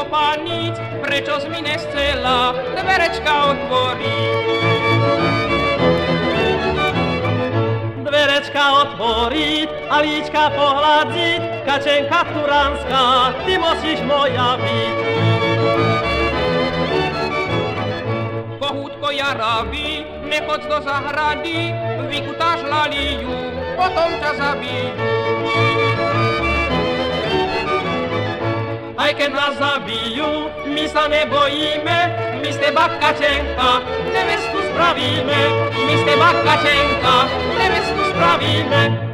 skopaniť, prečo z mi nescela dverečka otvoriť. Dverečka otvoriť a líčka pohľadiť, kačenka turanská, ty musíš moja byť. Kohútko jaravý, nechoď do zahrady, vykutáš laliju, potom ťa zabijú. Aj keď nás zabijú, my sa nebojíme, my z teba kačenka, nevestu spravíme, my z teba kačenka, nevestu spravíme.